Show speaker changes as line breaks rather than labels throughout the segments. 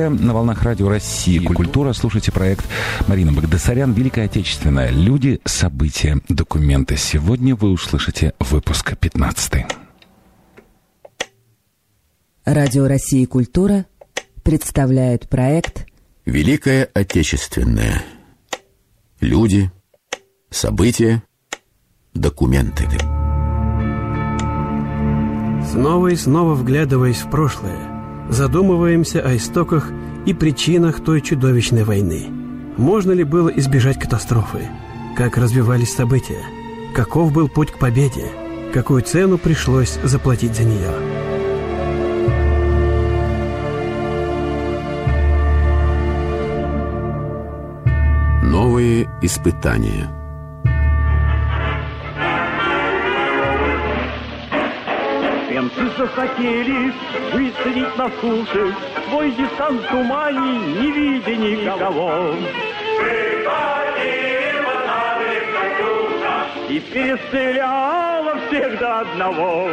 На волнах радио России культура слушайте проект Марина Багдасарян «Великая Отечественная. Люди, события, документы». Сегодня вы услышите выпуск 15.
Радио России культура представляет проект
«Великая Отечественная. Люди, события, документы».
Снова и снова вглядываясь в прошлое – задумываемся о истоках и причинах той чудовищной войны. Можно ли было избежать катастрофы? Как развивались события? Каков был путь к победе? Какую цену пришлось заплатить за нее?
Новые испытания –
Немцы захотели высадить на суше? Свой десант в тумане, не видя никого. И перестреляла всех до одного.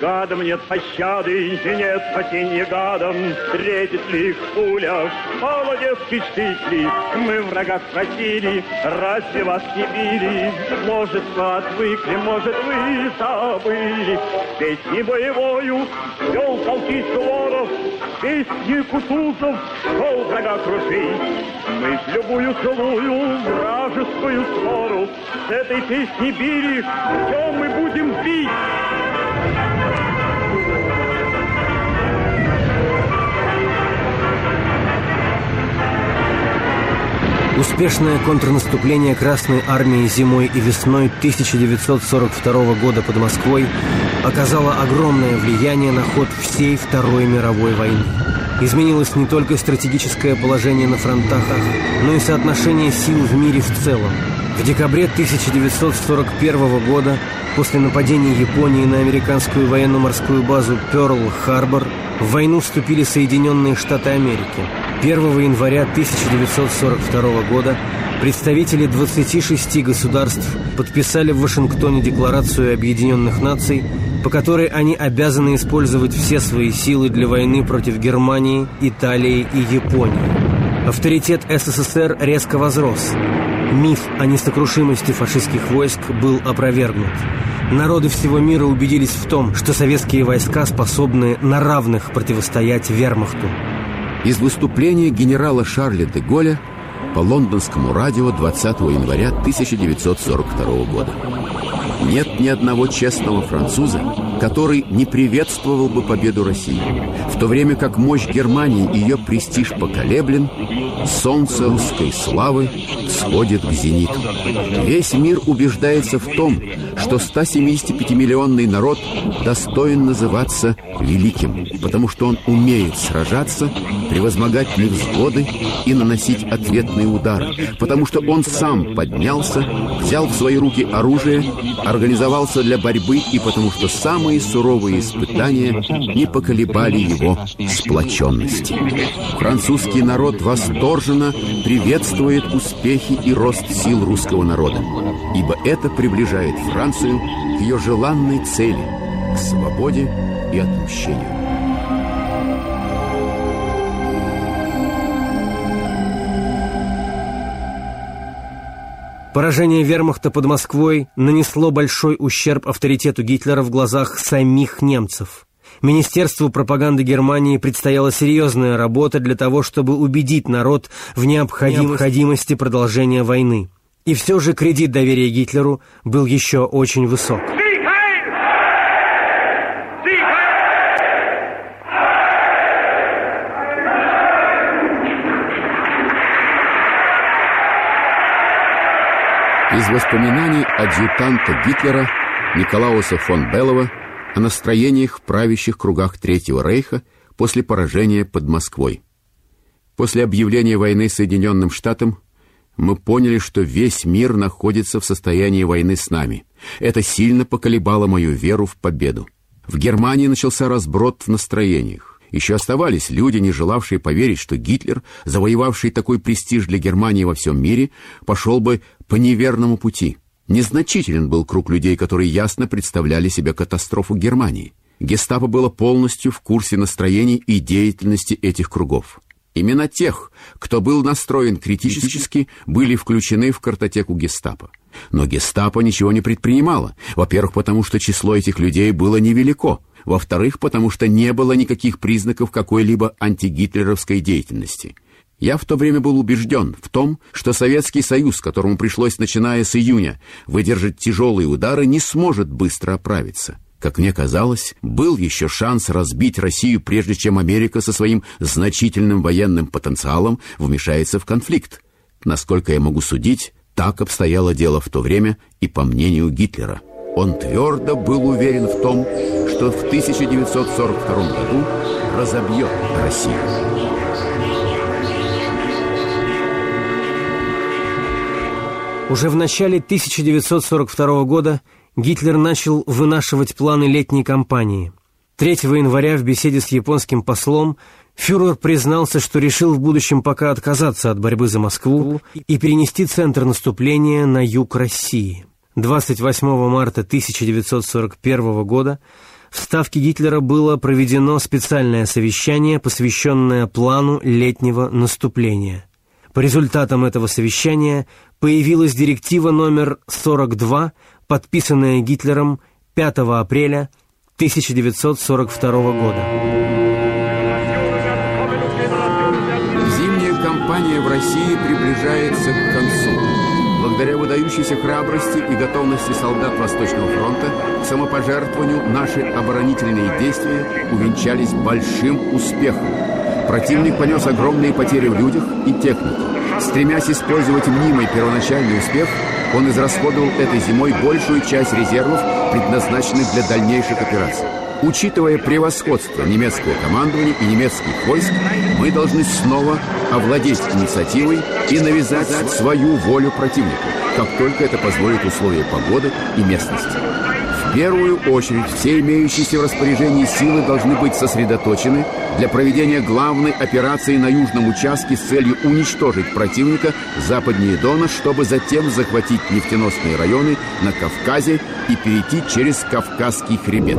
Гадом нет пощады, и нет спасения гадом. Встретит ли их пуля, молодецкий штыкли. Мы врага спросили, разве вас не били? Может, вы отвыкли, может, вы забыли. Песни боевою вел полки Суворов, Песни Кутузов шел врага крушить. Мы в любую злую вражескую ссору С этой песни били, все мы будем бить.
Успешное контрнаступление Красной Армии зимой и весной 1942 года под Москвой оказало огромное влияние на ход всей Второй мировой войны. Изменилось не только стратегическое положение на фронтах, но и соотношение сил в мире в целом. В декабре 1941 года, после нападения Японии на американскую военно-морскую базу Пёрл-Харбор, в войну вступили Соединенные Штаты Америки. 1 января 1942 года представители 26 государств подписали в Вашингтоне Декларацию Объединенных Наций, по которой они обязаны использовать все свои силы для войны против Германии, Италии и Японии. Авторитет СССР резко возрос. Миф о несокрушимости фашистских войск был опровергнут. Народы всего мира убедились в том, что советские войска способны на равных противостоять вермахту.
Из выступления генерала Шарля де Голля по лондонскому радио 20 января 1942 года. Нет ни одного честного француза, который не приветствовал бы победу России. В то время как мощь Германии и ее престиж поколеблен, солнце русской славы сходит к зениту. Весь мир убеждается в том, что 175-миллионный народ достоин называться великим, потому что он умеет сражаться, превозмогать невзгоды и наносить ответные удары, потому что он сам поднялся, взял в свои руки оружие, организовался для борьбы и потому что самые суровые испытания не поколебали его сплоченности. Французский народ восторженно приветствует успехи и рост сил русского народа, ибо это приближает Францию к ее желанной цели – к свободе и отмщению.
Поражение вермахта под Москвой нанесло большой ущерб авторитету Гитлера в глазах самих немцев. Министерству пропаганды Германии предстояла серьезная работа для того, чтобы убедить народ в необходимости продолжения войны. И все же кредит доверия Гитлеру был еще очень высок.
Из воспоминаний адъютанта Гитлера Николауса фон Беллова о настроениях в правящих кругах Третьего Рейха после поражения под Москвой. После объявления войны Соединенным Штатам мы поняли, что весь мир находится в состоянии войны с нами. Это сильно поколебало мою веру в победу. В Германии начался разброд в настроениях. Еще оставались люди, не желавшие поверить, что Гитлер, завоевавший такой престиж для Германии во всем мире, пошел бы по неверному пути. Незначителен был круг людей, которые ясно представляли себе катастрофу Германии. Гестапо было полностью в курсе настроений и деятельности этих кругов. Именно тех, кто был настроен критически, были включены в картотеку гестапо. Но гестапо ничего не предпринимало. Во-первых, потому что число этих людей было невелико. Во-вторых, потому что не было никаких признаков какой-либо антигитлеровской деятельности. Я в то время был убежден в том, что Советский Союз, которому пришлось, начиная с июня, выдержать тяжелые удары, не сможет быстро оправиться. Как мне казалось, был еще шанс разбить Россию, прежде чем Америка со своим значительным военным потенциалом вмешается в конфликт. Насколько я могу судить, так обстояло дело в то время и по мнению Гитлера. Он твердо был уверен в том, что в 1942 году разобьет Россию.
Уже в начале 1942 года Гитлер начал вынашивать планы летней кампании. 3 января в беседе с японским послом фюрер признался, что решил в будущем пока отказаться от борьбы за Москву и перенести центр наступления на юг России. 28 марта 1941 года в Ставке Гитлера было проведено специальное совещание, посвященное плану летнего наступления. По результатам этого совещания появилась директива номер 42 подписанное Гитлером 5 апреля 1942 года.
Зимняя кампания в России приближается к концу. Благодаря выдающейся храбрости и готовности солдат Восточного фронта к самопожертвованию наши оборонительные действия увенчались большим успехом. Противник понес огромные потери в людях и технике. Стремясь использовать мнимый первоначальный успех, он израсходовал этой зимой большую часть резервов, предназначенных для дальнейших операций. Учитывая превосходство немецкого командования и немецких войск, мы должны снова овладеть инициативой и навязать свою волю противнику, как только это позволит условия погоды и местности. В первую очередь все имеющиеся в распоряжении силы должны быть сосредоточены для проведения главной операции на южном участке с целью уничтожить противника западнее Дона, чтобы затем захватить нефтеносные районы на Кавказе и перейти через Кавказский хребет.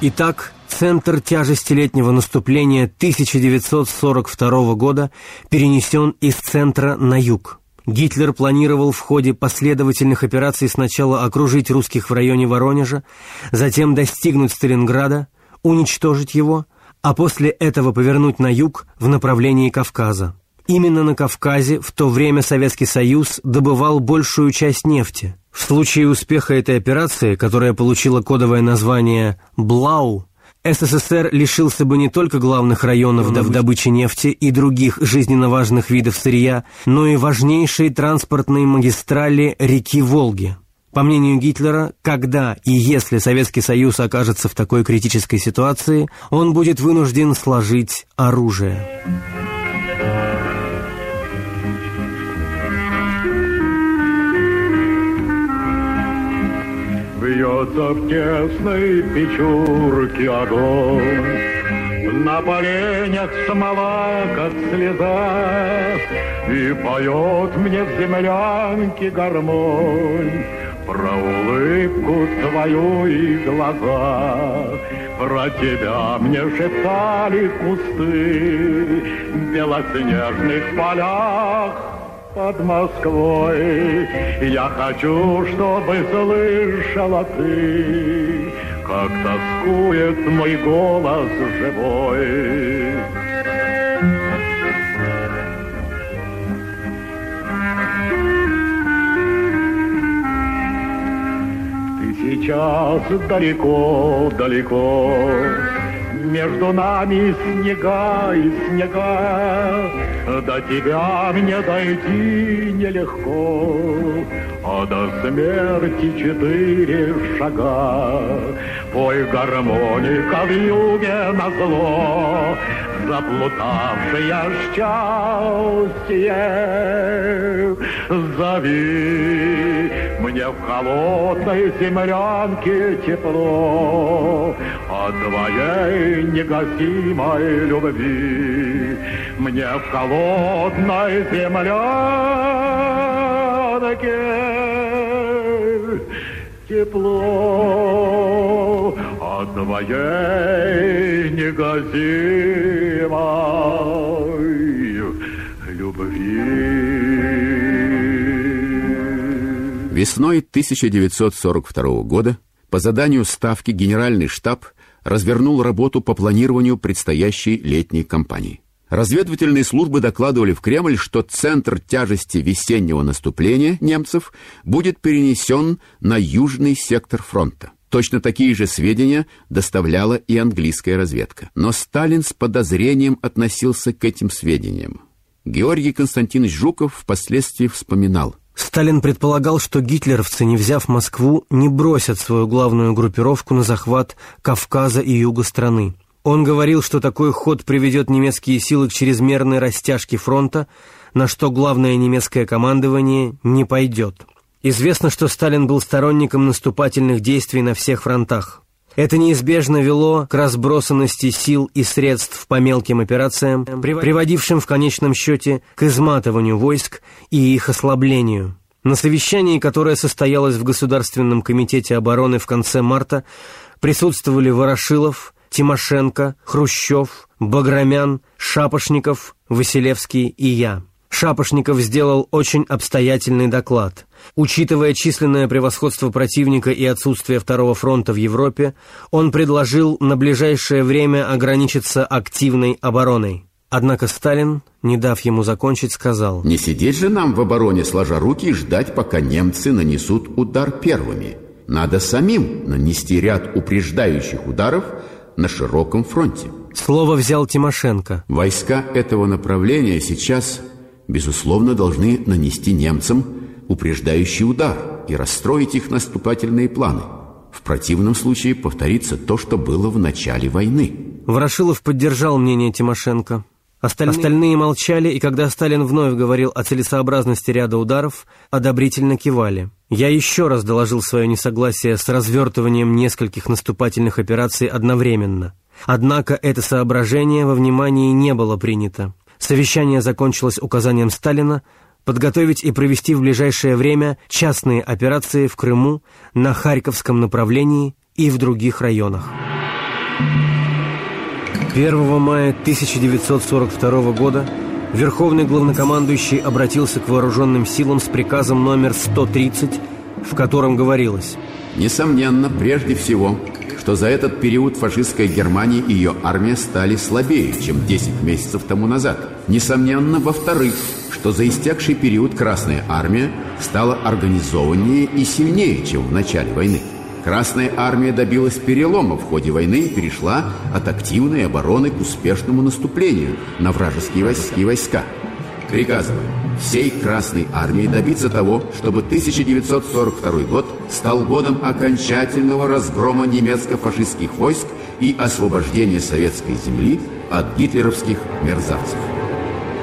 Итак, центр тяжести летнего наступления 1942 года перенесен из центра на юг. Гитлер планировал в ходе последовательных операций сначала окружить русских в районе Воронежа, затем достигнуть Сталинграда, уничтожить его, а после этого повернуть на юг в направлении Кавказа. Именно на Кавказе в то время Советский Союз добывал большую часть нефти. В случае успеха этой операции, которая получила кодовое название «Блау», СССР лишился бы не только главных районов в добыче нефти и других жизненно важных видов сырья, но и важнейшей транспортной магистрали реки Волги. По мнению Гитлера, когда и если Советский Союз окажется в такой критической ситуации, он будет вынужден сложить оружие.
Бьется в тесной печурке огонь, На поленях смола, как слеза, И поет мне в землянке гармонь Про улыбку твою и глаза. Про тебя мне шептали кусты В белоснежных полях под Москвой. Я хочу, чтобы слышала ты, как тоскует мой голос живой. Ты сейчас далеко-далеко, между нами снега и снега, До тебя мне дойти нелегко, А до смерти четыре шага. Пой гармоника в юге на зло, Заплутавшее счастье, Зови мне в холодной землянке тепло От твоей негасимой любви. Мне в холодной землянке тепло твоей негазимой любви.
Весной 1942 года по заданию Ставки Генеральный штаб развернул работу по планированию предстоящей летней кампании. Разведывательные службы докладывали в Кремль, что центр тяжести весеннего наступления немцев будет перенесен на южный сектор фронта. Точно такие же сведения доставляла и английская разведка. Но Сталин с подозрением относился к этим сведениям. Георгий Константинович Жуков впоследствии вспоминал.
Сталин предполагал, что гитлеровцы, не взяв Москву, не бросят свою главную группировку на захват Кавказа и юга страны. Он говорил, что такой ход приведет немецкие силы к чрезмерной растяжке фронта, на что главное немецкое командование не пойдет. Известно, что Сталин был сторонником наступательных действий на всех фронтах. Это неизбежно вело к разбросанности сил и средств по мелким операциям, приводившим в конечном счете к изматыванию войск и их ослаблению. На совещании, которое состоялось в Государственном комитете обороны в конце марта, присутствовали Ворошилов, Тимошенко, Хрущев, Баграмян, Шапошников, Василевский и я. Шапошников сделал очень обстоятельный доклад. Учитывая численное превосходство противника и отсутствие Второго фронта в Европе, он предложил на ближайшее время ограничиться активной обороной. Однако Сталин, не дав ему закончить, сказал
«Не сидеть же нам в обороне, сложа руки, и ждать, пока немцы нанесут удар первыми. Надо самим нанести ряд упреждающих ударов на широком фронте».
Слово взял Тимошенко.
Войска этого направления сейчас, безусловно, должны нанести немцам упреждающий удар и расстроить их наступательные планы. В противном случае повторится то, что было в начале войны.
Ворошилов поддержал мнение Тимошенко. Остальные... Остальные молчали, и когда Сталин вновь говорил о целесообразности ряда ударов, одобрительно кивали. Я еще раз доложил свое несогласие с развертыванием нескольких наступательных операций одновременно. Однако это соображение во внимании не было принято. Совещание закончилось указанием Сталина подготовить и провести в ближайшее время частные операции в Крыму, на Харьковском направлении и в других районах. 1 мая 1942 года Верховный главнокомандующий обратился к вооруженным силам с приказом номер 130, в котором говорилось
Несомненно, прежде всего, что за этот период фашистская Германия и ее армия стали слабее, чем 10 месяцев тому назад. Несомненно, во-вторых, что за истекший период Красная армия стала организованнее и сильнее, чем в начале войны. Красная армия добилась перелома в ходе войны и перешла от активной обороны к успешному наступлению на вражеские войска. Приказываю всей Красной армии добиться того, чтобы 1942 год стал годом окончательного разгрома немецко-фашистских войск и освобождения советской земли от гитлеровских мерзавцев.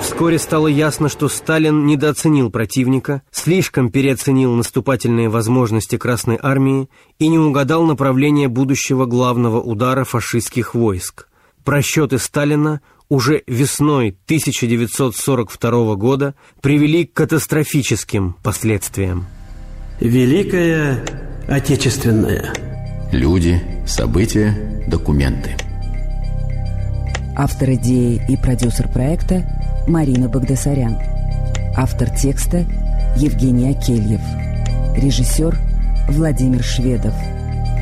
Вскоре стало ясно, что Сталин недооценил противника, слишком переоценил наступательные возможности Красной Армии и не угадал направление будущего главного удара фашистских войск. Просчеты Сталина уже весной 1942 года привели к катастрофическим последствиям.
Великая Отечественная.
Люди, события, документы.
Автор идеи и продюсер проекта Марина Багдасарян. Автор текста Евгений Акельев. Режиссер Владимир Шведов.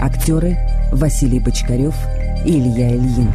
Актеры Василий Бочкарев и Илья Ильин.